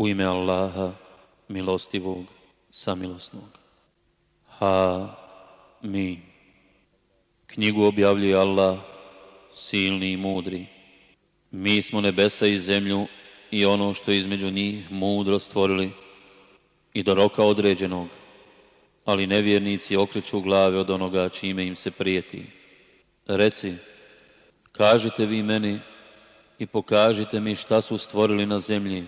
U ime Allaha, milostivog, samilosnog. Ha, mi. Knjigu objavljuje Allah, silni i mudri. Mi smo nebesa i zemlju i ono što je između njih mudro stvorili i do roka određenog, ali nevjernici okreću glave od onoga čime im se prijeti. Reci, kažite vi meni i pokažite mi šta su stvorili na zemlji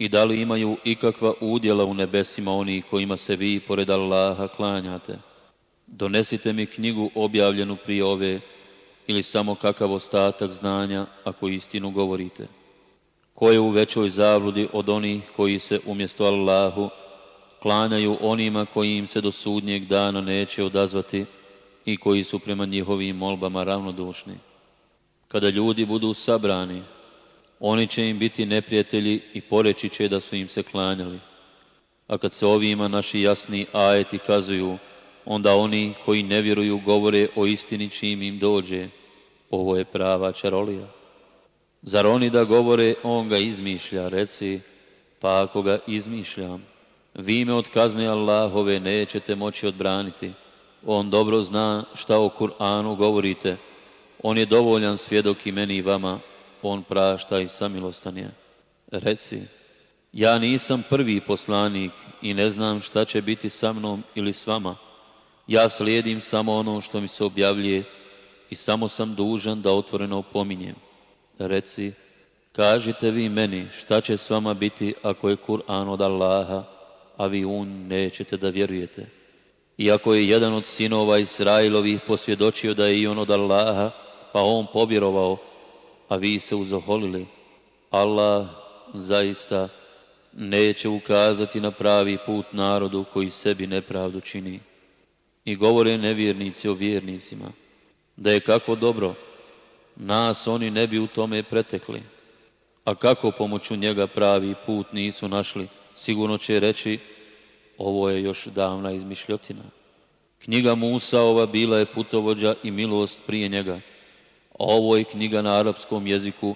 i da li imaju ikakva udjela u nebesima oni kojima se vi pored Allaha klanjate. Donesite mi knjigu objavljenu prije ove ili samo kakav ostatak znanja ako istinu govorite. Ko je u većoj zabludi od onih koji se umjesto Allahu klanjaju onima koji im se do sudnjeg dana neće odazvati i koji su prema njihovim molbama ravnodušni. Kada ljudi budu sabrani, oni će im biti neprijatelji i poreći će da su im se klanjali. A kad se ovima naši jasni ajeti kazuju, onda oni koji ne vjeruju govore o istini čim im dođe. Ovo je prava čarolija. Zar oni da govore, on ga izmišlja, reci, pa ako ga izmišljam, vi me od kazne Allahove nećete moći odbraniti. On dobro zna šta o Kur'anu govorite. On je dovoljan svjedok i meni i vama. On prašta i samilostan je. Reci, ja nisam prvi poslanik i ne znam šta će biti sa mnom ili s vama. Ja slijedim samo ono što mi se objavljuje i samo sam dužan da otvoreno opominjem. Reci, kažite vi meni šta će s vama biti ako je Kur'an od Allaha, a vi un nećete da vjerujete. Iako je jedan od sinova Israilovih posvjedočio da je i on od Allaha, pa on povjerovao, a vi se uzoholili. Allah zaista neće ukazati na pravi put narodu koji sebi nepravdu čini. I govore nevjernici o vjernicima, da je kako dobro, nas oni ne bi u tome pretekli. A kako pomoću njega pravi put nisu našli, sigurno će reći, ovo je još davna izmišljotina. Knjiga Musaova bila je putovođa i milost prije njega. Ovo je knjiga na arapskom jeziku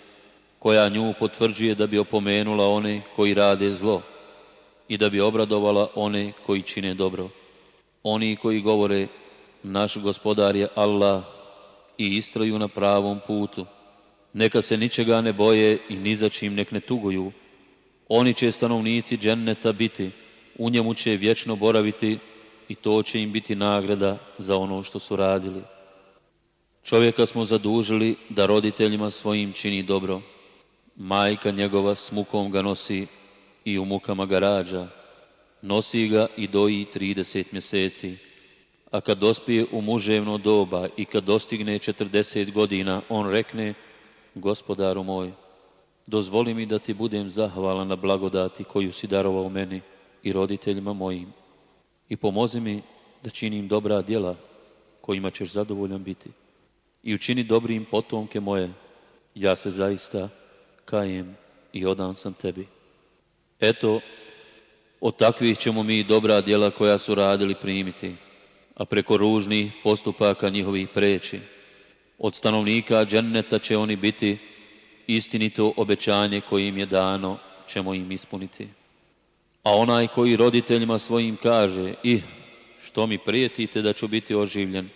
koja nju potvrđuje da bi opomenula one koji rade zlo i da bi obradovala one koji čine dobro. Oni koji govore naš gospodar je Allah i istraju na pravom putu. Neka se ničega ne boje i ni za čim nek ne tuguju. Oni će stanovnici dženneta biti, u njemu će vječno boraviti i to će im biti nagrada za ono što su radili. Čovjeka smo zadužili da roditeljima svojim čini dobro. Majka njegova s mukom ga nosi i u mukama ga rađa. Nosi ga i doji 30 mjeseci. A kad dospije u muževno doba i kad dostigne 40 godina, on rekne, gospodaru moj, dozvoli mi da ti budem zahvalan na blagodati koju si darovao meni i roditeljima mojim. I pomozi mi da činim dobra djela kojima ćeš zadovoljan biti i učini dobrim potomke moje, ja se zaista kajem i odan sam tebi. Eto, od takvih ćemo mi dobra djela koja su radili primiti, a preko ružnih postupaka njihovih preći. Od stanovnika dženneta će oni biti istinito obećanje koje im je dano ćemo im ispuniti. A onaj koji roditeljima svojim kaže, ih, što mi prijetite da ću biti oživljen,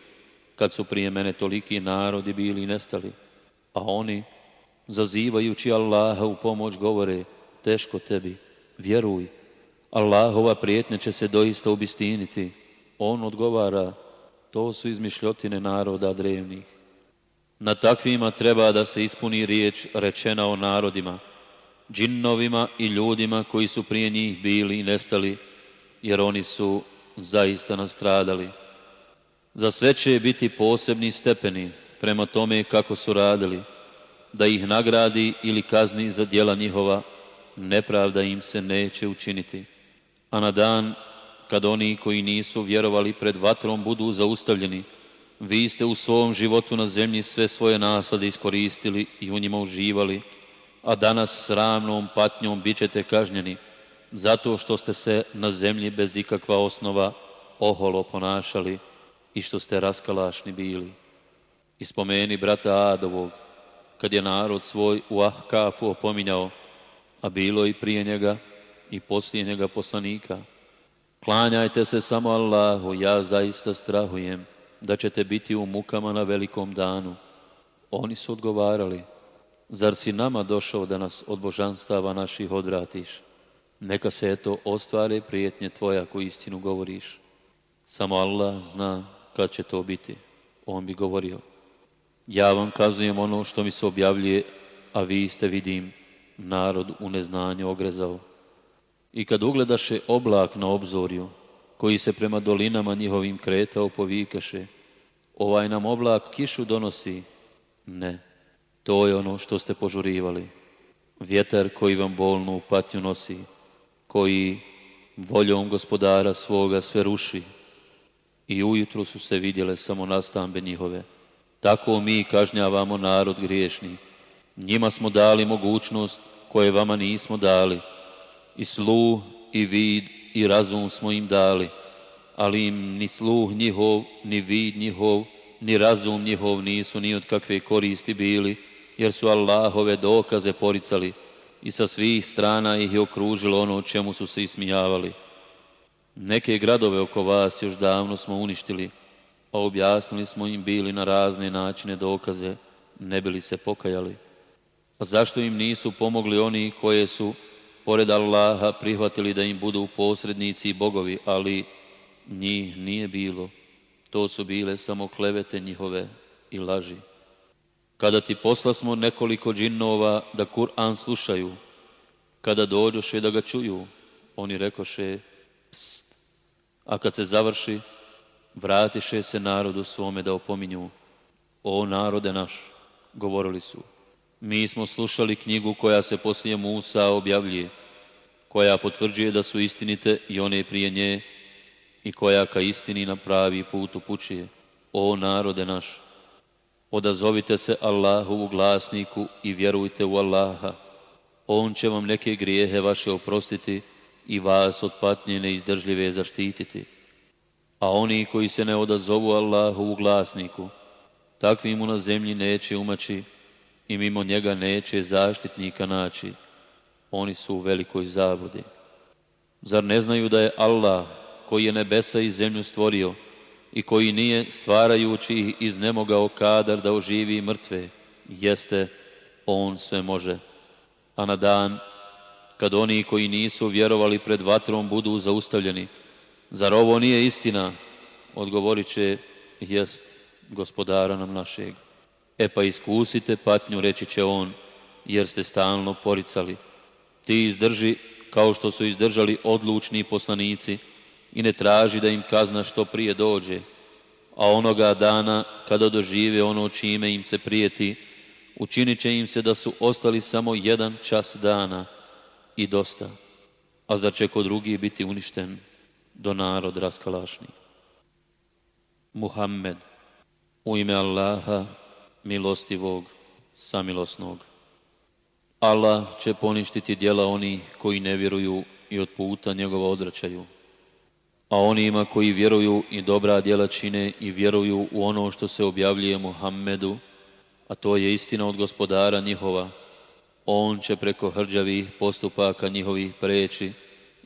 kad su prije mene toliki narodi bili nestali, a oni, zazivajući Allaha u pomoć, govore, teško tebi, vjeruj, Allahova prijetnja će se doista ubistiniti. On odgovara, to su izmišljotine naroda drevnih. Na takvima treba da se ispuni riječ rečena o narodima, džinnovima i ljudima koji su prije njih bili i nestali, jer oni su zaista nastradali. Za sve će biti posebni stepeni prema tome kako su radili, da ih nagradi ili kazni za djela njihova, nepravda im se neće učiniti. A na dan kad oni koji nisu vjerovali pred vatrom budu zaustavljeni, vi ste u svom životu na zemlji sve svoje naslade iskoristili i u njima uživali, a danas sramnom patnjom bit ćete kažnjeni, zato što ste se na zemlji bez ikakva osnova oholo ponašali i što ste raskalašni bili. I spomeni brata Adovog, kad je narod svoj u Ahkafu opominjao, a bilo i prije njega, i posljednjega poslanika. Klanjajte se samo Allahu, ja zaista strahujem da ćete biti u mukama na velikom danu. Oni su odgovarali, zar si nama došao da nas od božanstava naših odvratiš? Neka se eto ostvare prijetnje tvoja koju istinu govoriš. Samo Allah zna kad će to biti. On bi govorio, ja vam kazujem ono što mi se objavljuje, a vi ste, vidim, narod u neznanju ogrezao. I kad ugledaše oblak na obzorju, koji se prema dolinama njihovim kretao, povikaše, ovaj nam oblak kišu donosi. Ne, to je ono što ste požurivali. Vjetar koji vam bolnu patnju nosi, koji voljom gospodara svoga sve ruši. I ujutru su se vidjele samo nastambe njihove. Tako mi kažnjavamo narod griješni. Njima smo dali mogućnost koje vama nismo dali. I sluh, i vid, i razum smo im dali. Ali im ni sluh njihov, ni vid njihov, ni razum njihov nisu ni od kakve koristi bili, jer su Allahove dokaze poricali i sa svih strana ih je okružilo ono čemu su se ismijavali. Neke gradove oko vas još davno smo uništili, a objasnili smo im bili na razne načine dokaze, ne bili se pokajali. A zašto im nisu pomogli oni koje su, pored Allaha, prihvatili da im budu posrednici i bogovi, ali njih nije bilo. To su bile samo klevete njihove i laži. Kada ti posla smo nekoliko džinnova da Kur'an slušaju, kada dođoše da ga čuju, oni rekoše pst, a kad se završi, vratiše se narodu svome da opominju. O narode naš, govorili su, mi smo slušali knjigu koja se poslije Musa objavljuje, koja potvrđuje da su istinite i one prije nje i koja ka istini na pravi put upućuje. O narode naš, odazovite se Allahu glasniku i vjerujte u Allaha. On će vam neke grijehe vaše oprostiti i vas od patnje neizdržljive zaštititi. A oni koji se ne odazovu Allahu u glasniku, takvi mu na zemlji neće umaći i mimo njega neće zaštitnika naći. Oni su u velikoj zabudi. Zar ne znaju da je Allah, koji je nebesa i zemlju stvorio i koji nije stvarajući ih iznemogao kadar da oživi mrtve, jeste On sve može. A na dan kad oni koji nisu vjerovali pred vatrom budu zaustavljeni. Zar ovo nije istina? Odgovorit će, jest gospodara nam našeg. E pa iskusite patnju, reći će on, jer ste stalno poricali. Ti izdrži kao što su izdržali odlučni poslanici i ne traži da im kazna što prije dođe. A onoga dana kada dožive ono čime im se prijeti, učinit će im se da su ostali samo jedan čas dana – i dosta, a zar će kod drugih biti uništen do narod raskalašni. Muhammed, u ime Allaha, milostivog, samilosnog. Allah će poništiti djela oni koji ne vjeruju i od puta njegova odračaju. A onima koji vjeruju i dobra djela čine i vjeruju u ono što se objavljuje Muhammedu, a to je istina od gospodara njihova, on će preko hrđavih postupaka njihovih preći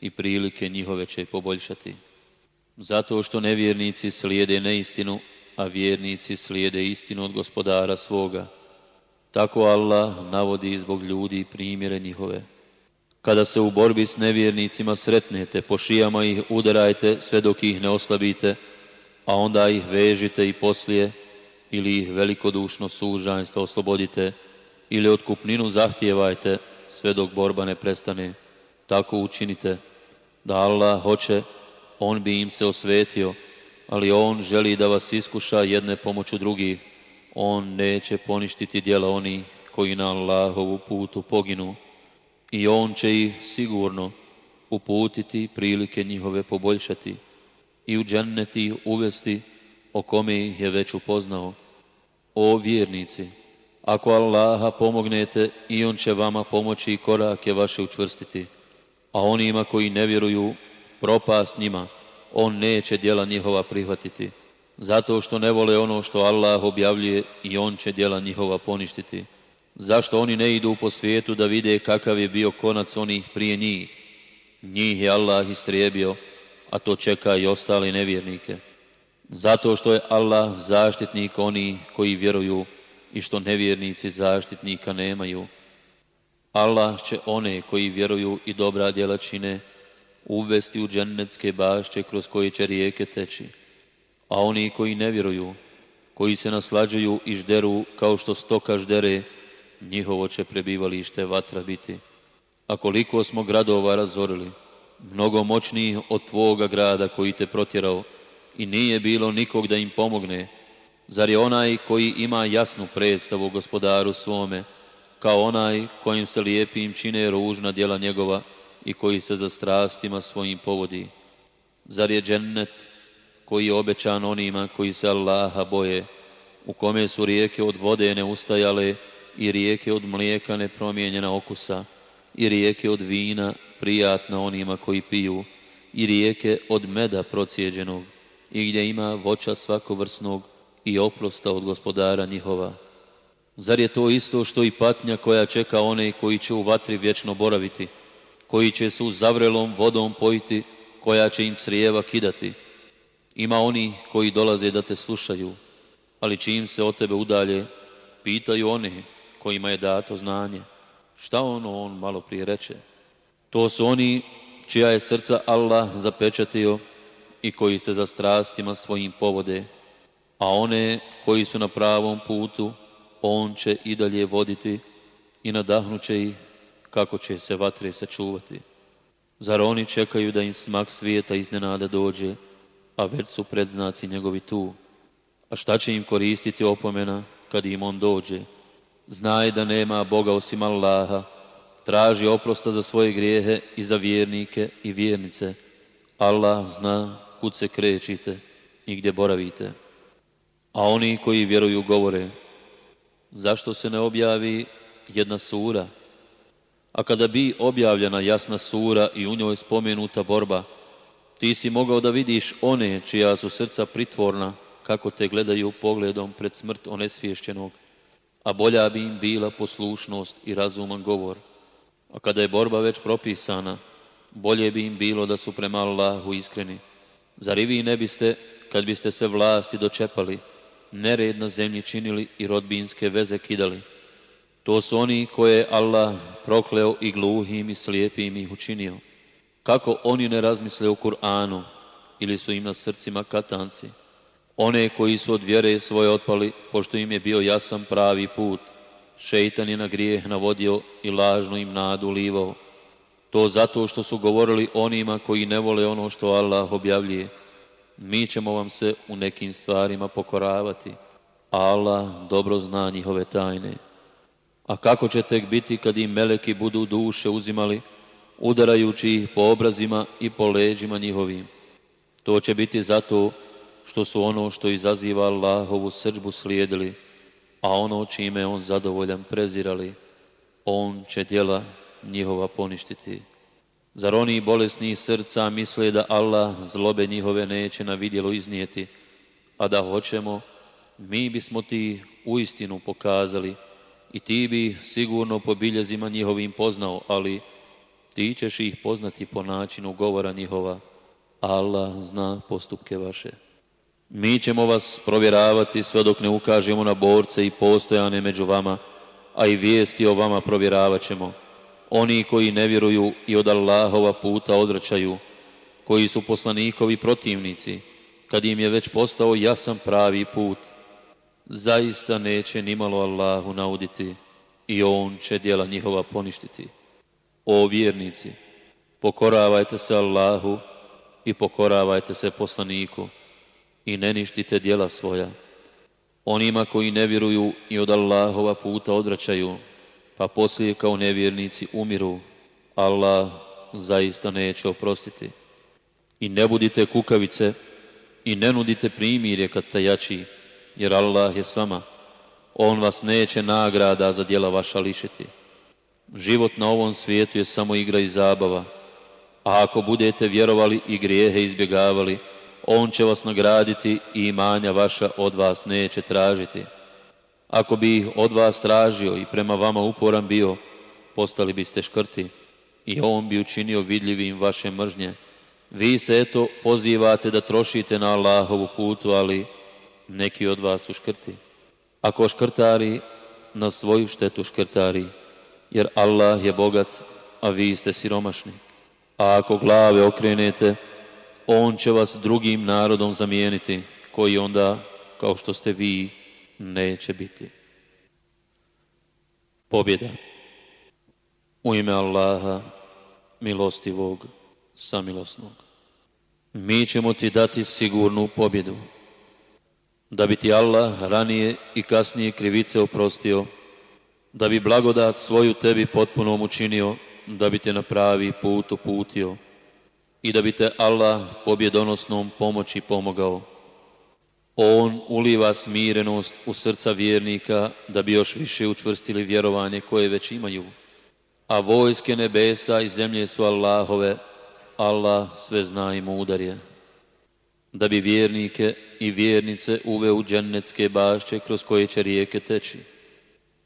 i prilike njihove će poboljšati. Zato što nevjernici slijede neistinu, a vjernici slijede istinu od gospodara svoga. Tako Allah navodi zbog ljudi primjere njihove. Kada se u borbi s nevjernicima sretnete, po šijama ih udarajte sve dok ih ne oslabite, a onda ih vežite i poslije ili ih velikodušno sužanjstvo oslobodite, ili otkupninu zahtijevajte sve dok borba ne prestane. Tako učinite da Allah hoće, On bi im se osvetio, ali On želi da vas iskuša jedne pomoću drugih. On neće poništiti djela oni koji na Allahovu putu poginu i On će ih sigurno uputiti prilike njihove poboljšati i u dženneti uvesti o kome ih je već upoznao. O vjernici, ako Allaha pomognete i On će vama pomoći i korake vaše učvrstiti. A onima koji ne vjeruju, propast njima, On neće djela njihova prihvatiti. Zato što ne vole ono što Allah objavljuje i On će djela njihova poništiti. Zašto oni ne idu po svijetu da vide kakav je bio konac onih prije njih? Njih je Allah istrijebio, a to čeka i ostale nevjernike. Zato što je Allah zaštitnik oni koji vjeruju i što nevjernici zaštitnika nemaju. Allah će one koji vjeruju i dobra djela čine uvesti u džennetske bašće kroz koje će rijeke teći. A oni koji ne vjeruju, koji se naslađuju i žderu kao što stoka ždere, njihovo će prebivalište vatra biti. A koliko smo gradova razorili, mnogo moćnijih od tvoga grada koji te protjerao i nije bilo nikog da im pomogne, zar je onaj koji ima jasnu predstavu gospodaru svome, kao onaj kojim se lijepim čine ružna djela njegova i koji se za strastima svojim povodi. Zar je džennet koji je obećan onima koji se Allaha boje, u kome su rijeke od vode neustajale i rijeke od mlijeka nepromijenjena okusa i rijeke od vina prijatna onima koji piju i rijeke od meda procijeđenog i gdje ima voća svakovrsnog i oprosta od gospodara njihova. Zar je to isto što i patnja koja čeka one koji će u vatri vječno boraviti, koji će se u zavrelom vodom pojiti, koja će im crijeva kidati? Ima oni koji dolaze da te slušaju, ali čim se od tebe udalje, pitaju one kojima je dato znanje. Šta ono on malo prije reče? To su oni čija je srca Allah zapečatio i koji se za strastima svojim povode, a one koji su na pravom putu, on će i dalje voditi i nadahnuće ih kako će se vatre sačuvati. Zar oni čekaju da im smak svijeta iznenada dođe, a već su predznaci njegovi tu? A šta će im koristiti opomena kad im on dođe? Znaj da nema Boga osim Allaha, traži oprosta za svoje grijehe i za vjernike i vjernice. Allah zna kud se krećite i gdje boravite. A oni koji vjeruju govore, zašto se ne objavi jedna sura? A kada bi objavljena jasna sura i u njoj spomenuta borba, ti si mogao da vidiš one čija su srca pritvorna, kako te gledaju pogledom pred smrt onesvješćenog, a bolja bi im bila poslušnost i razuman govor. A kada je borba već propisana, bolje bi im bilo da su prema Allahu iskreni. Zar i vi ne biste, kad biste se vlasti dočepali, nered na zemlji činili i rodbinske veze kidali? To su oni koje Allah prokleo i gluhim i slijepim ih učinio. Kako oni ne razmisle o Kur'anu ili su im na srcima katanci? One koji su od vjere svoje otpali, pošto im je bio jasan pravi put, šeitan je na grijeh navodio i lažno im nadu ulivao. To zato što su govorili onima koji ne vole ono što Allah objavljuje. Mi ćemo vam se u nekim stvarima pokoravati, Allah dobro zna njihove tajne. A kako će tek biti kad im meleki budu duše uzimali, udarajući ih po obrazima i po leđima njihovim? To će biti zato što su ono što izaziva Allahovu srđbu slijedili, a ono čime on zadovoljan prezirali, on će djela njihova poništiti. Zar oni bolesni srca misle da Allah zlobe njihove neće na vidjelo iznijeti, a da hoćemo, mi bismo ti uistinu pokazali i ti bi sigurno po biljezima njihovim poznao, ali ti ćeš ih poznati po načinu govora njihova. Allah zna postupke vaše. Mi ćemo vas provjeravati sve dok ne ukažemo na borce i postojane među vama, a i vijesti o vama provjeravat ćemo. Oni koji ne vjeruju i od Allahova puta odvraćaju, koji su poslanikovi protivnici, kad im je već postao jasan pravi put, zaista neće nimalo Allahu nauditi i On će djela njihova poništiti. O vjernici, pokoravajte se Allahu i pokoravajte se poslaniku i ne ništite djela svoja. Onima koji ne vjeruju i od Allahova puta odvraćaju, pa poslije kao nevjernici umiru, Allah zaista neće oprostiti. I ne budite kukavice i ne nudite primirje kad ste jači, jer Allah je s vama. On vas neće nagrada za djela vaša lišiti. Život na ovom svijetu je samo igra i zabava, a ako budete vjerovali i grijehe izbjegavali, on će vas nagraditi i imanja vaša od vas neće tražiti. Ako bi od vas tražio i prema vama uporan bio, postali biste škrti. i on bi učinio vidljivim vaše mržnje. Vi se eto pozivate da trošite na Allahovu putu, ali neki od vas su škrti. Ako škrtari, na svoju štetu škrtari, jer Allah je bogat, a vi ste siromašni. A ako glave okrenete, on će vas drugim narodom zamijeniti, koji onda, kao što ste vi, neće biti. Pobjeda. U ime Allaha, milostivog, samilosnog. Mi ćemo ti dati sigurnu pobjedu. Da bi ti Allah ranije i kasnije krivice oprostio, da bi blagodat svoju tebi potpuno učinio, da bi te na pravi put uputio i da bi te Allah pobjedonosnom pomoći pomogao. On uliva smirenost u srca vjernika da bi još više učvrstili vjerovanje koje već imaju. A vojske nebesa i zemlje su Allahove, Allah sve zna i mudar je. Da bi vjernike i vjernice uveo u džennetske bašće kroz koje će rijeke teći,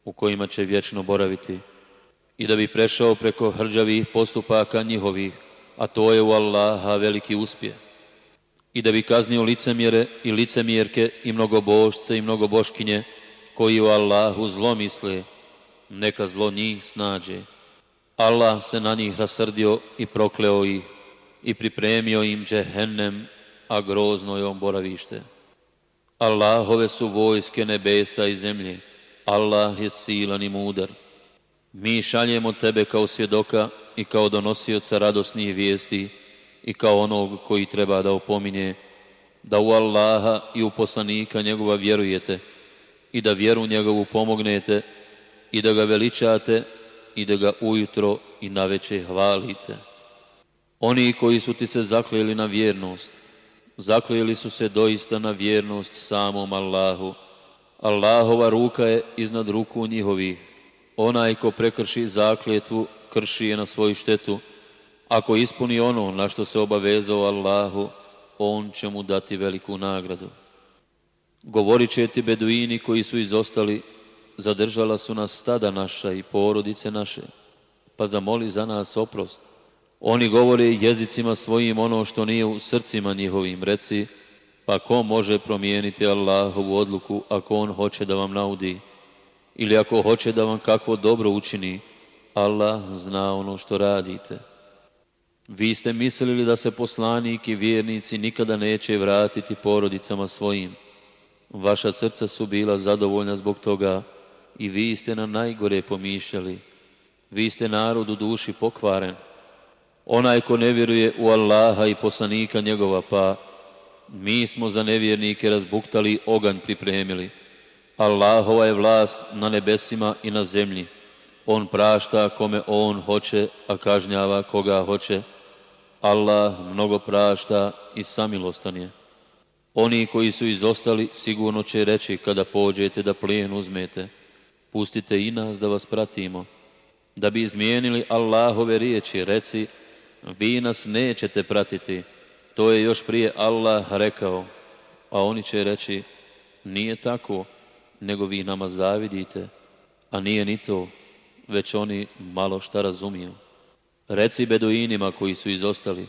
u kojima će vječno boraviti i da bi prešao preko hrđavih postupaka njihovih, a to je u Allaha veliki uspjeh. I da bi kaznio licemjere i licemjerke i mnogobošce i mnogoboškinje koji u Allahu zlo misle, neka zlo njih snađe. Allah se na njih rasrdio i prokleo ih i pripremio im džehennem, a grozno je on boravište. Allahove su vojske nebesa i zemlje. Allah je silan i mudar. Mi šaljemo tebe kao svjedoka i kao donosioca radosnih vijesti i kao onog koji treba da opominje da u Allaha i u poslanika njegova vjerujete i da vjeru njegovu pomognete i da ga veličate i da ga ujutro i naveče hvalite. Oni koji su ti se zaklijeli na vjernost, zaklijeli su se doista na vjernost samom Allahu. Allahova ruka je iznad ruku njihovih. Onaj ko prekrši zakljetvu, krši je na svoju štetu. Ako ispuni ono na što se obavezao Allahu, on će mu dati veliku nagradu. Govorit će ti beduini koji su izostali, zadržala su nas stada naša i porodice naše, pa zamoli za nas oprost. Oni govore jezicima svojim ono što nije u srcima njihovim, reci, pa ko može promijeniti Allahovu odluku ako on hoće da vam naudi? Ili ako hoće da vam kakvo dobro učini, Allah zna ono što radite. Vi ste mislili da se poslanik i vjernici nikada neće vratiti porodicama svojim. Vaša srca su bila zadovoljna zbog toga i vi ste na najgore pomišljali. Vi ste narod u duši pokvaren. Onaj ko ne vjeruje u Allaha i poslanika njegova, pa mi smo za nevjernike razbuktali oganj pripremili. Allahova je vlast na nebesima i na zemlji. On prašta kome on hoće, a kažnjava koga hoće. Allah mnogo prašta i samilostan je. Oni koji su izostali sigurno će reći kada pođete da plijen uzmete. Pustite i nas da vas pratimo. Da bi izmijenili Allahove riječi, reci, vi nas nećete pratiti. To je još prije Allah rekao. A oni će reći, nije tako, nego vi nama zavidite. A nije ni to, već oni malo šta razumiju. Reci beduinima koji su izostali,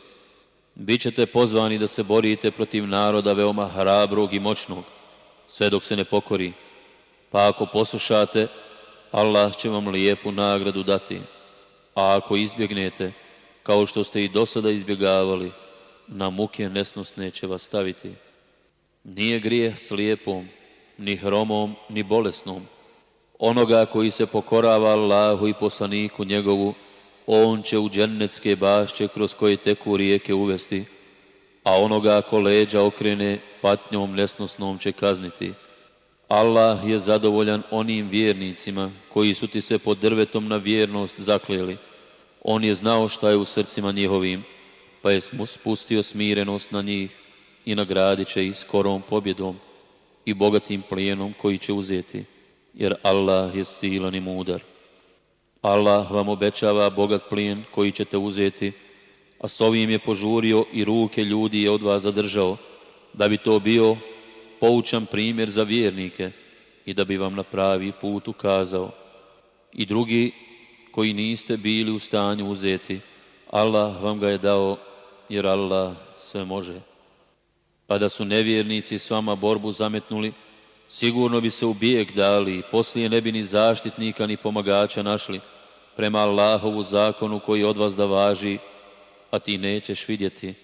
bit ćete pozvani da se borite protiv naroda veoma hrabrog i moćnog, sve dok se ne pokori. Pa ako poslušate, Allah će vam lijepu nagradu dati. A ako izbjegnete, kao što ste i do sada izbjegavali, na muke nesnosne će vas staviti. Nije grijeh slijepom, ni hromom, ni bolesnom, Onoga koji se pokorava Allahu i poslaniku njegovu, on će u džennetske bašće kroz koje teku rijeke uvesti, a onoga ko leđa okrene patnjom nesnosnom će kazniti. Allah je zadovoljan onim vjernicima koji su ti se pod drvetom na vjernost zaklijeli. On je znao šta je u srcima njihovim, pa je spustio smirenost na njih i nagradit će ih skorom pobjedom i bogatim plijenom koji će uzeti jer Allah je silan i mudar. Allah vam obećava bogat plijen koji ćete uzeti, a s ovim je požurio i ruke ljudi je od vas zadržao, da bi to bio poučan primjer za vjernike i da bi vam na pravi put ukazao. I drugi koji niste bili u stanju uzeti. Allah vam ga je dao jer Allah sve može. Pa da su nevjernici s vama borbu zametnuli, sigurno bi se u bijeg dali i poslije ne bi ni zaštitnika ni pomagača našli prema Allahovu zakonu koji od vas da važi, a ti nećeš vidjeti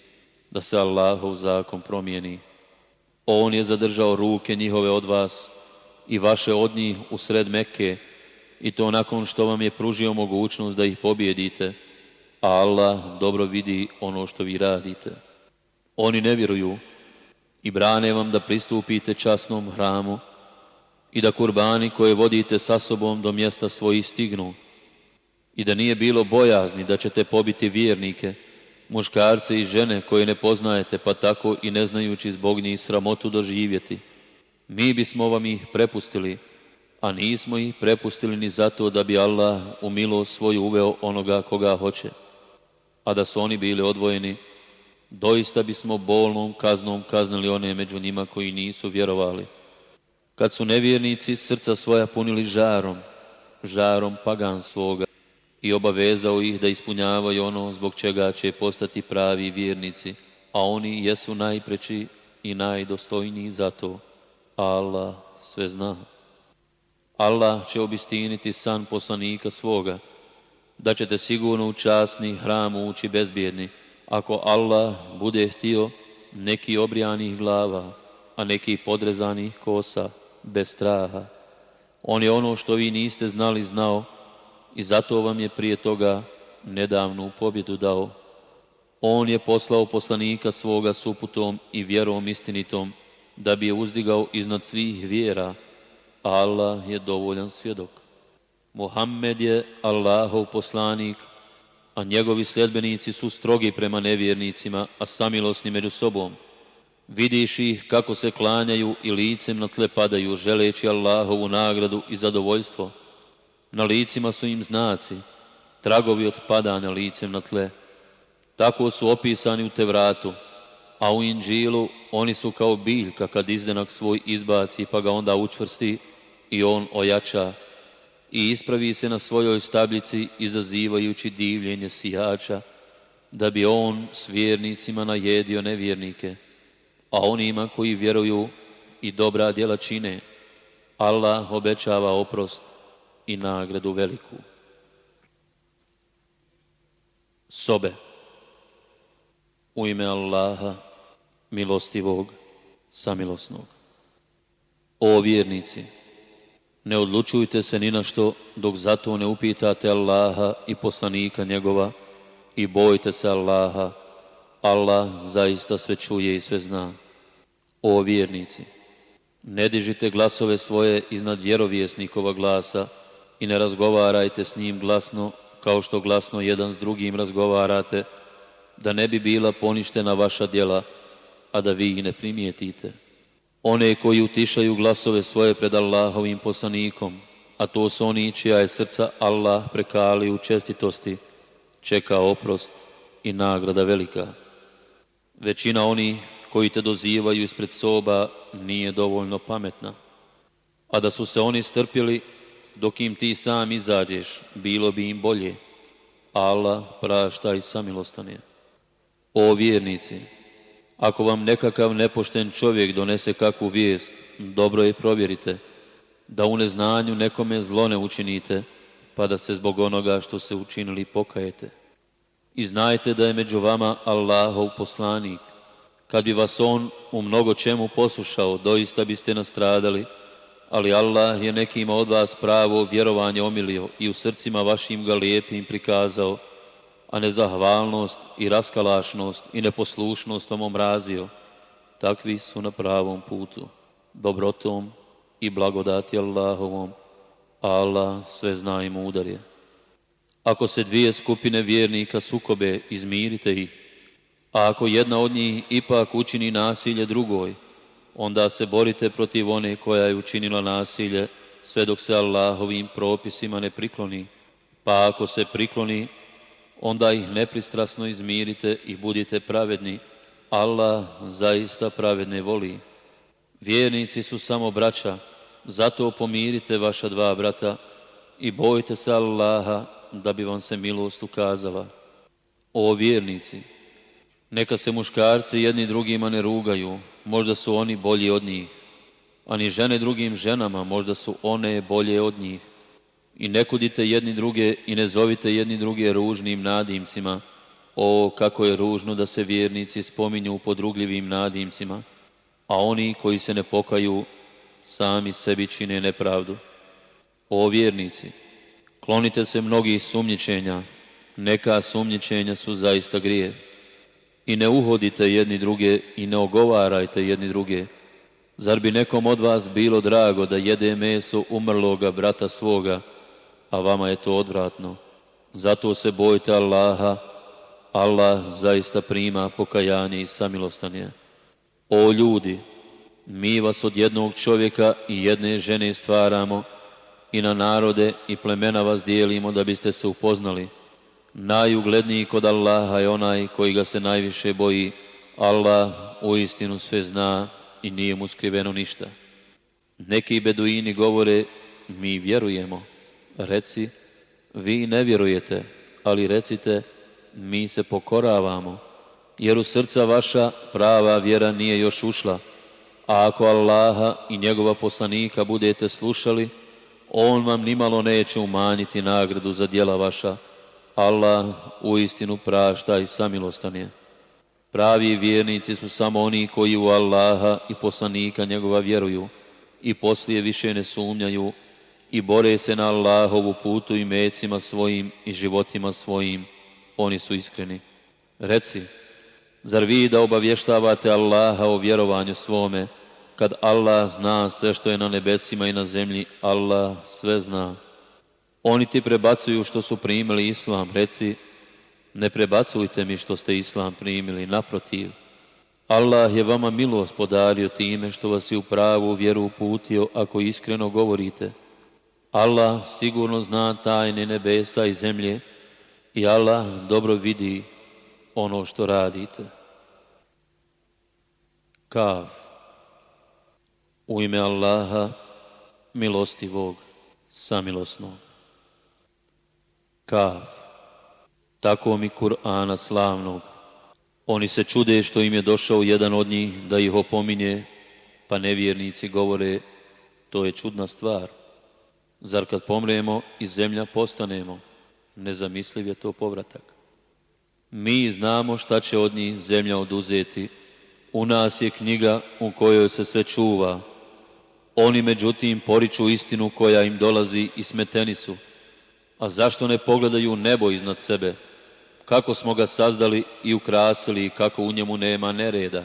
da se Allahov zakon promijeni. On je zadržao ruke njihove od vas i vaše od njih u sred Mekke i to nakon što vam je pružio mogućnost da ih pobjedite, a Allah dobro vidi ono što vi radite. Oni ne vjeruju i brane vam da pristupite časnom hramu i da kurbani koje vodite sa sobom do mjesta svojih stignu i da nije bilo bojazni da ćete pobiti vjernike, muškarce i žene koje ne poznajete, pa tako i ne znajući zbog njih sramotu doživjeti. Mi bismo vam ih prepustili, a nismo ih prepustili ni zato da bi Allah u milost svoju uveo onoga koga hoće. A da su oni bili odvojeni, doista bismo bolnom kaznom kaznili one među njima koji nisu vjerovali. Kad su nevjernici srca svoja punili žarom, žarom pagan svoga, i obavezao ih da ispunjavaju ono zbog čega će postati pravi vjernici, a oni jesu najpreći i najdostojniji za to. Allah sve zna. Allah će obistiniti san poslanika svoga, da ćete sigurno u časni hram ući bezbjedni, ako Allah bude htio neki obrijanih glava, a neki podrezanih kosa, bez straha. On je ono što vi niste znali znao, i zato vam je prije toga nedavnu pobjedu dao. On je poslao poslanika svoga suputom i vjerom istinitom, da bi je uzdigao iznad svih vjera, Allah je dovoljan svjedok. Muhammed je Allahov poslanik, a njegovi sljedbenici su strogi prema nevjernicima, a samilosni među sobom. Vidiš ih kako se klanjaju i licem na tle padaju, želeći Allahovu nagradu i zadovoljstvo. Na licima su im znaci, tragovi od padanja licem na tle. Tako su opisani u Tevratu, a u Inđilu oni su kao biljka kad izdenak svoj izbaci pa ga onda učvrsti i on ojača i ispravi se na svojoj stabljici izazivajući divljenje sijača da bi on s vjernicima najedio nevjernike, a onima koji vjeruju i dobra djela čine, Allah obećava oprost i nagradu veliku. Sobe u ime Allaha milostivog, samilosnog. O vjernici, ne odlučujte se ni na što dok zato ne upitate Allaha i poslanika njegova i bojte se Allaha. Allah zaista sve čuje i sve zna. O vjernici, ne dižite glasove svoje iznad vjerovjesnikova glasa, i ne razgovarajte s njim glasno kao što glasno jedan s drugim razgovarate, da ne bi bila poništena vaša djela, a da vi ih ne primijetite. One koji utišaju glasove svoje pred Allahovim poslanikom, a to su oni čija je srca Allah prekali u čestitosti, čeka oprost i nagrada velika. Većina oni koji te dozivaju ispred soba nije dovoljno pametna, a da su se oni strpjeli dok im ti sam izađeš, bilo bi im bolje. Allah prašta i samilostan je. O vjernici, ako vam nekakav nepošten čovjek donese kakvu vijest, dobro je provjerite, da u neznanju nekome zlo ne učinite, pa da se zbog onoga što se učinili pokajete. I znajte da je među vama Allahov poslanik. Kad bi vas on u mnogo čemu poslušao, doista biste nastradali, ali Allah je nekima od vas pravo vjerovanje omilio i u srcima vašim ga lijepim prikazao, a nezahvalnost i raskalašnost i neposlušnost vam omrazio. Takvi su na pravom putu, dobrotom i blagodati Allahovom. Allah sve zna i mudar je. Ako se dvije skupine vjernika sukobe, izmirite ih. A ako jedna od njih ipak učini nasilje drugoj, onda se borite protiv one koja je učinila nasilje, sve dok se Allahovim propisima ne prikloni. Pa ako se prikloni, onda ih nepristrasno izmirite i budite pravedni. Allah zaista pravedne voli. Vjernici su samo braća, zato pomirite vaša dva brata i bojte se Allaha, da bi vam se milost ukazala. O vjernici, neka se muškarci jedni drugima ne rugaju, možda su oni bolji od njih, a ni žene drugim ženama, možda su one bolje od njih. I ne kudite jedni druge i ne zovite jedni druge ružnim nadimcima. O, kako je ružno da se vjernici spominju pod drugljivim nadimcima, a oni koji se ne pokaju sami sebi čine nepravdu. O vjernici, klonite se mnogih sumnjičenja, neka sumnjičenja su zaista grije. I ne uhodite jedni druge i ne ogovarajte jedni druge. Zar bi nekom od vas bilo drago da jede meso umrloga brata svoga, a vama je to odvratno? Zato se bojte Allaha, Allah zaista prima pokajanje i samilostanje. O ljudi, mi vas od jednog čovjeka i jedne žene stvaramo i na narode i plemena vas dijelimo da biste se upoznali. Najugledniji kod Allaha je onaj koji ga se najviše boji. Allah u istinu sve zna i nije mu skriveno ništa. Neki beduini govore, mi vjerujemo. Reci, vi ne vjerujete, ali recite, mi se pokoravamo, jer u srca vaša prava vjera nije još ušla. A ako Allaha i njegova poslanika budete slušali, on vam nimalo neće umanjiti nagradu za djela vaša. Allah u istinu prašta i samilostan je. Pravi vjernici su samo oni koji u Allaha i poslanika njegova vjeruju i poslije više ne sumnjaju i bore se na Allahovu putu i mecima svojim i životima svojim. Oni su iskreni. Reci, zar vi da obavještavate Allaha o vjerovanju svome, kad Allah zna sve što je na nebesima i na zemlji, Allah sve zna. Oni ti prebacuju što su primili Islam, reci, ne prebacujte mi što ste Islam primili, naprotiv. Allah je vama milost podario time što vas je u pravu vjeru uputio ako iskreno govorite. Allah sigurno zna tajne nebesa i zemlje i Allah dobro vidi ono što radite. Kav. U ime Allaha, milostivog, samilosnog. Kav tako mi Kur'ana slavnog. Oni se čude što im je došao jedan od njih da ih opominje, pa nevjernici govore, to je čudna stvar. Zar kad pomremo i zemlja postanemo, nezamisliv je to povratak. Mi znamo šta će od njih zemlja oduzeti. U nas je knjiga u kojoj se sve čuva. Oni međutim poriču istinu koja im dolazi i smeteni su. A zašto ne pogledaju nebo iznad sebe? kako smo ga sazdali i ukrasili i kako u njemu nema nereda.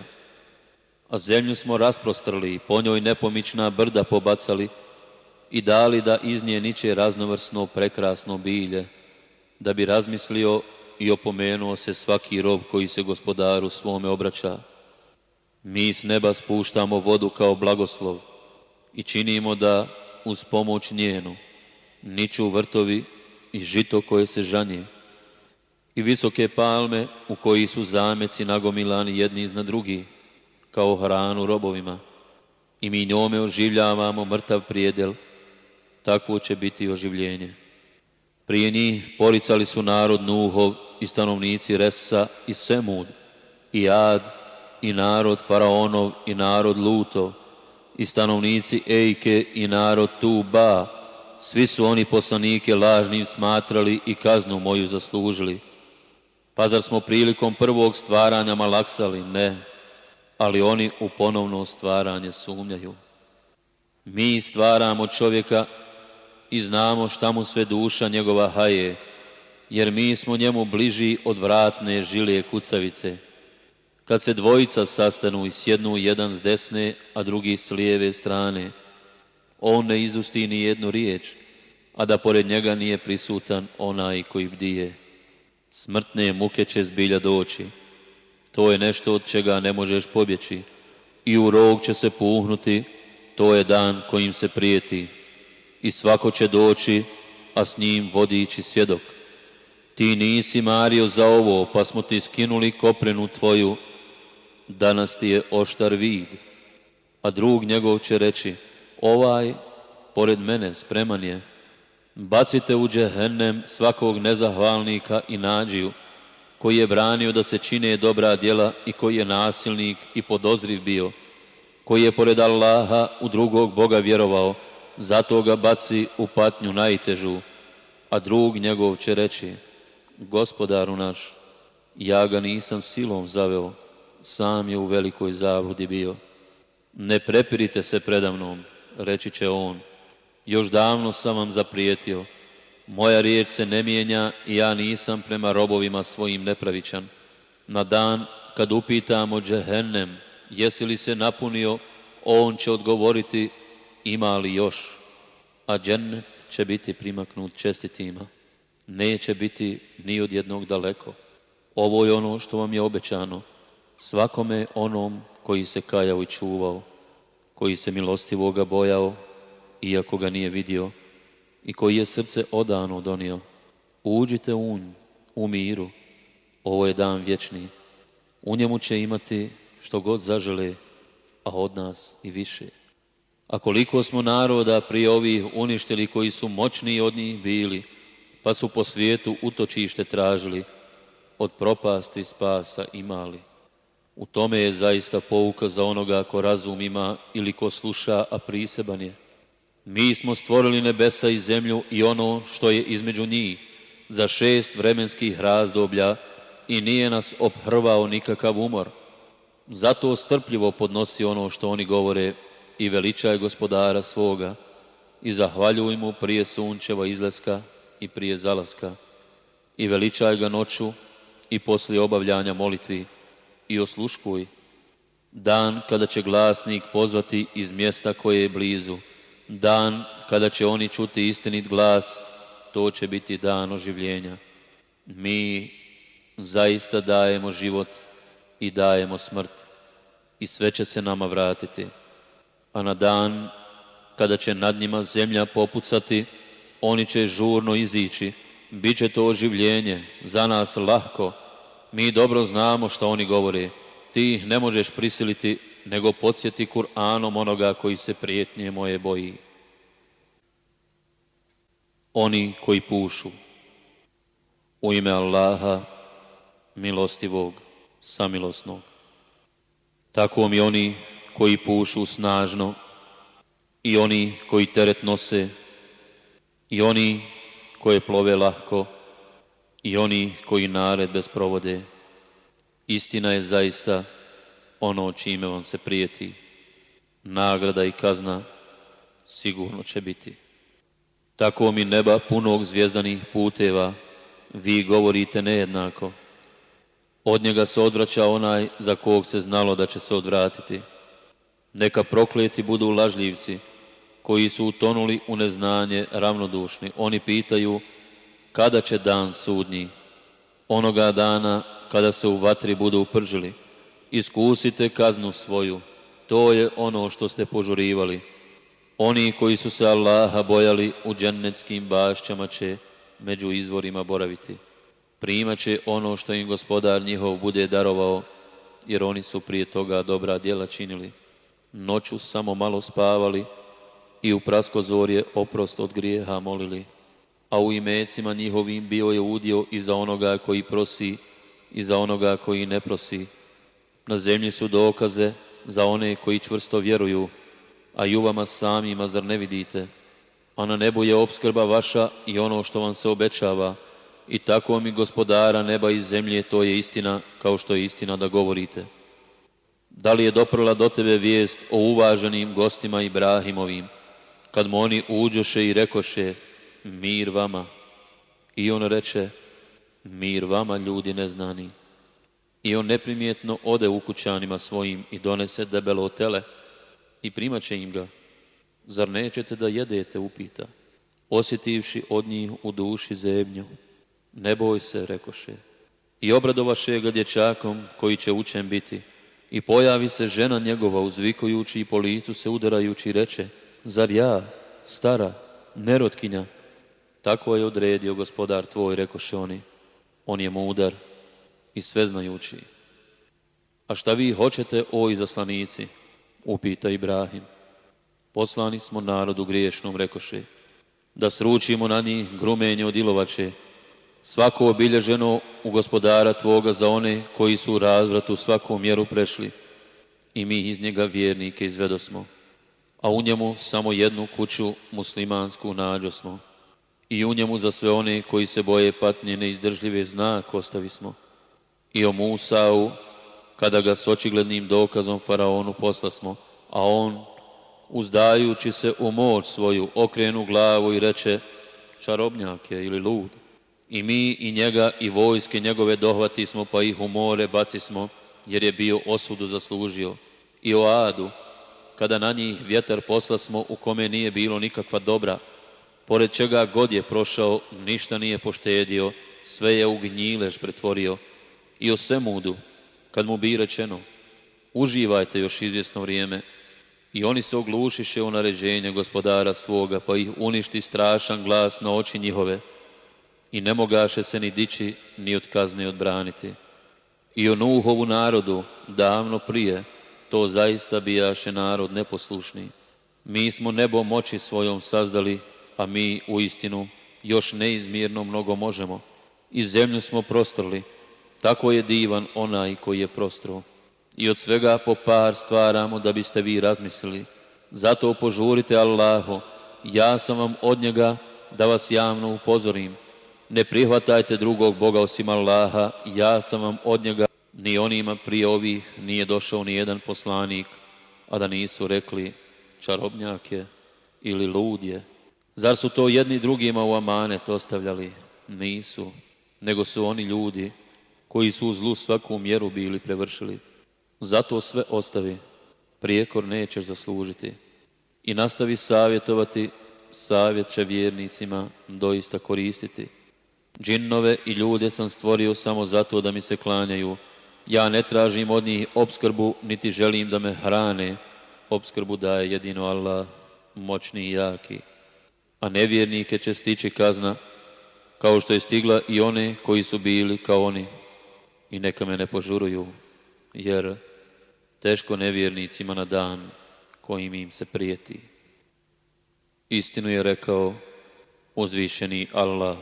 A zemlju smo rasprostrli i po njoj nepomična brda pobacali i dali da iz nje niče raznovrsno prekrasno bilje, da bi razmislio i opomenuo se svaki rob koji se gospodaru svome obraća. Mi s neba spuštamo vodu kao blagoslov i činimo da uz pomoć njenu niču vrtovi i žito koje se žanje i visoke palme u koji su zameci nagomilani jedni iznad drugi, kao hranu robovima. I mi njome oživljavamo mrtav prijedel, takvo će biti oživljenje. Prije njih poricali su narod Nuhov i stanovnici Resa i Semud, i Ad, i narod Faraonov i narod Lutov, i stanovnici Ejke i narod Tuba, svi su oni poslanike lažnim smatrali i kaznu moju zaslužili. Pa zar smo prilikom prvog stvaranja malaksali? Ne, ali oni u ponovno stvaranje sumnjaju. Mi stvaramo čovjeka i znamo šta mu sve duša njegova haje, jer mi smo njemu bliži od vratne žilije kucavice. Kad se dvojica sastanu i sjednu jedan s desne, a drugi s lijeve strane, on ne izusti ni jednu riječ, a da pored njega nije prisutan onaj koji bdije. Smrtne muke će zbilja doći. To je nešto od čega ne možeš pobjeći. I u rog će se puhnuti, to je dan kojim se prijeti. I svako će doći, a s njim vodići svjedok. Ti nisi mario za ovo, pa smo ti skinuli koprenu tvoju, danas ti je oštar vid. A drug njegov će reći, ovaj, pored mene, spreman je, Bacite u džehennem svakog nezahvalnika i nađiju, koji je branio da se čine dobra djela i koji je nasilnik i podozriv bio, koji je pored Allaha u drugog Boga vjerovao, zato ga baci u patnju najtežu, a drug njegov će reći, gospodaru naš, ja ga nisam silom zaveo, sam je u velikoj zabludi bio. Ne prepirite se predamnom, reći će on, još davno sam vam zaprijetio, moja riječ se ne mijenja i ja nisam prema robovima svojim nepravičan. Na dan kad upitamo džehennem, jesi li se napunio, on će odgovoriti ima li još, a džennet će biti primaknut čestitima. Neće biti ni od jednog daleko. Ovo je ono što vam je obećano, svakome onom koji se kajao i čuvao, koji se milostivoga bojao, iako ga nije vidio, i koji je srce odano donio. Uđite unj, u miru, ovo je dan vječni. U njemu će imati što god zažele, a od nas i više. A koliko smo naroda prije ovih uništili koji su moćniji od njih bili, pa su po svijetu utočište tražili, od propasti spasa imali. U tome je zaista pouka za onoga ko razum ima ili ko sluša, a priseban je. Mi smo stvorili nebesa i zemlju i ono što je između njih za šest vremenskih razdoblja i nije nas obhrvao nikakav umor. Zato strpljivo podnosi ono što oni govore i veličaj gospodara svoga i zahvaljuj mu prije sunčeva izleska i prije zalaska i veličaj ga noću i poslije obavljanja molitvi i osluškuj. Dan kada će glasnik pozvati iz mjesta koje je blizu, dan kada će oni čuti istinit glas, to će biti dan oživljenja. Mi zaista dajemo život i dajemo smrt i sve će se nama vratiti. A na dan kada će nad njima zemlja popucati, oni će žurno izići, bit će to oživljenje, za nas lahko. Mi dobro znamo što oni govore. Ti ih ne možeš prisiliti, nego podsjeti Kur'anom onoga koji se prijetnje moje boji. Oni koji pušu u ime Allaha, milostivog, samilosnog. Tako mi oni koji pušu snažno i oni koji teret nose i oni koje plove lahko i oni koji naredbe sprovode. Istina je zaista ono čime vam se prijeti. Nagrada i kazna sigurno će biti. Tako mi neba punog zvijezdanih puteva, vi govorite nejednako. Od njega se odvraća onaj za kog se znalo da će se odvratiti. Neka prokleti budu lažljivci, koji su utonuli u neznanje ravnodušni. Oni pitaju kada će dan sudnji, onoga dana kada se u vatri budu upržili. Iskusite kaznu svoju, to je ono što ste požurivali. Oni koji su se Allaha bojali u džennetskim bašćama će među izvorima boraviti. Primaće ono što im gospodar njihov bude darovao, jer oni su prije toga dobra djela činili. Noću samo malo spavali, i u praskozorje oprost od grijeha molili, a u imecima njihovim bio je udio i za onoga koji prosi i za onoga koji ne prosi. Na zemlji su dokaze za one koji čvrsto vjeruju, a i u vama samima zar ne vidite? A na nebu je obskrba vaša i ono što vam se obećava, i tako mi gospodara neba i zemlje, to je istina, kao što je istina da govorite. Da li je doprla do tebe vijest o uvaženim gostima Ibrahimovim, kad mu oni uđoše i rekoše mir vama. I on reče mir vama ljudi neznani. I on neprimjetno ode u kućanima svojim i donese debelo tele i primaće im ga. Zar nećete da jedete, upita, osjetivši od njih u duši zemlju. Ne boj se, rekoše. I obradovaše ga dječakom koji će učen biti. I pojavi se žena njegova uzvikujući i po licu se udarajući reče, zar ja, stara, nerotkinja, tako je odredio gospodar tvoj, rekoše oni. On je mudar i sveznajući. A šta vi hoćete, o izaslanici? Upita Ibrahim. Poslani smo narodu griješnom, rekoše. da sručimo na njih grumenje od ilovače, svako obilježeno u gospodara Tvoga za one koji su u razvratu svaku mjeru prešli. I mi iz njega vjernike izvedosmo, a u njemu samo jednu kuću muslimansku nađosmo. I u njemu za sve one koji se boje patnje neizdržljive znak ostavismo. I o Musau kada ga s očiglednim dokazom faraonu poslasmo, a on uzdajući se u moć svoju okrenu glavu i reče čarobnjak je ili lud. I mi i njega i vojske njegove dohvati smo pa ih u more bacismo jer je bio osudu zaslužio. I o Adu, kada na njih vjetar poslasmo u kome nije bilo nikakva dobra, pored čega god je prošao, ništa nije poštedio, sve je u gnjilež pretvorio. I o Semudu, kad mu bi rečeno, uživajte još izvjesno vrijeme, i oni se oglušiše u naređenje gospodara svoga, pa ih uništi strašan glas na oči njihove i ne mogaše se ni dići, ni od kazne odbraniti. I o Nuhovu narodu, davno prije, to zaista bijaše narod neposlušni. Mi smo nebo moći svojom sazdali, a mi u istinu još neizmjerno mnogo možemo. I zemlju smo prostrli, tako je divan onaj koji je prostro i od svega po par stvaramo da biste vi razmislili. Zato požurite Allahu, ja sam vam od njega da vas javno upozorim. Ne prihvatajte drugog Boga osim Allaha, ja sam vam od njega, ni onima prije ovih nije došao ni jedan poslanik, a da nisu rekli čarobnjak je ili lud je. Zar su to jedni drugima u amanet ostavljali? Nisu, nego su oni ljudi koji su u zlu svaku mjeru bili prevršili. Zato sve ostavi, prijekor nećeš zaslužiti. I nastavi savjetovati, savjet će vjernicima doista koristiti. Džinnove i ljude sam stvorio samo zato da mi se klanjaju. Ja ne tražim od njih obskrbu, niti želim da me hrane. Obskrbu daje jedino Allah, moćni i jaki. A nevjernike će stići kazna, kao što je stigla i one koji su bili kao oni. I neka me ne požuruju, jer teško nevjernicima na dan kojim im se prijeti. Istinu je rekao uzvišeni Allah.